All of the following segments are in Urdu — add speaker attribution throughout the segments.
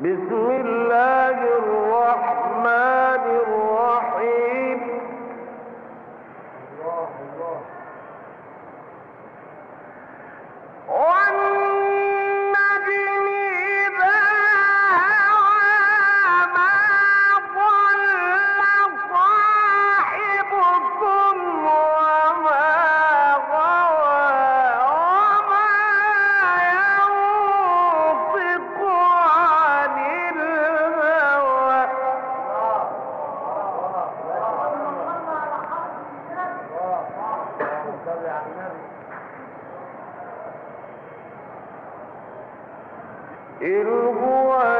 Speaker 1: بسم الله إِنْ هُوَ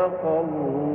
Speaker 1: صدق الله.